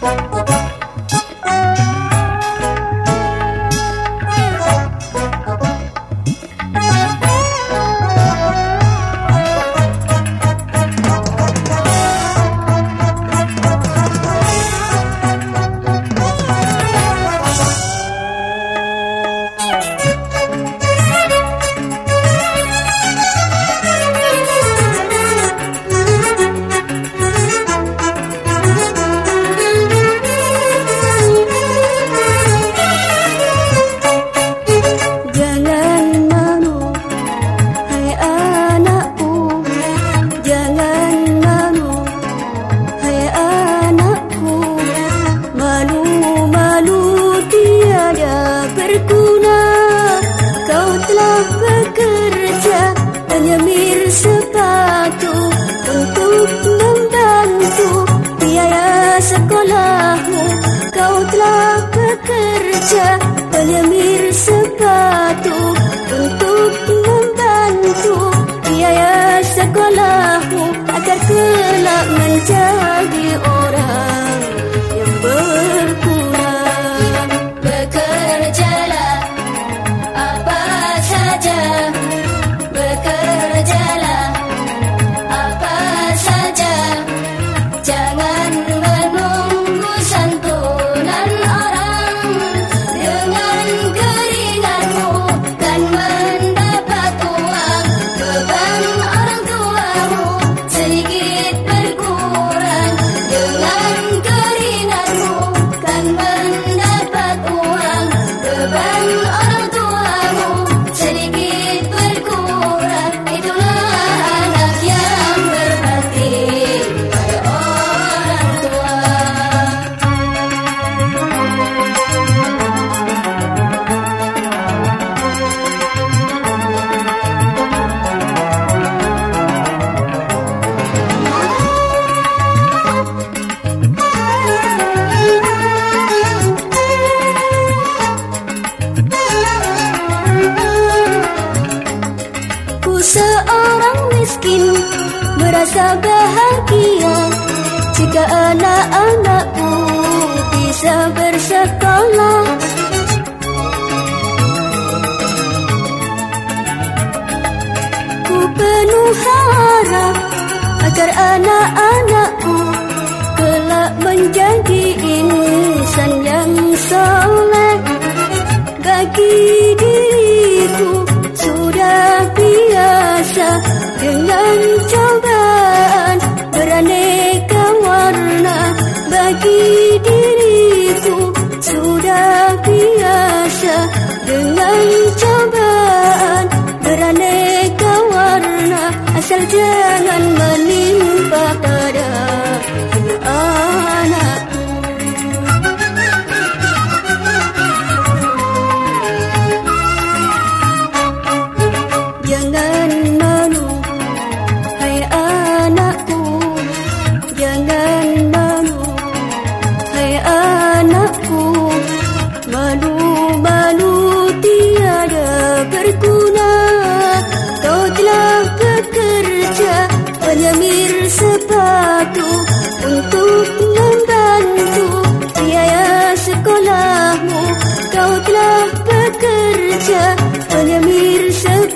Música aku agar kena menjadi orang. seorang miskin Merasa bahagia Jika anak-anakku Bisa bersekolah. Ku penuh harap Agar anak-anakku Kelak menjadi ilmu.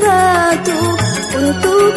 bersatu untuk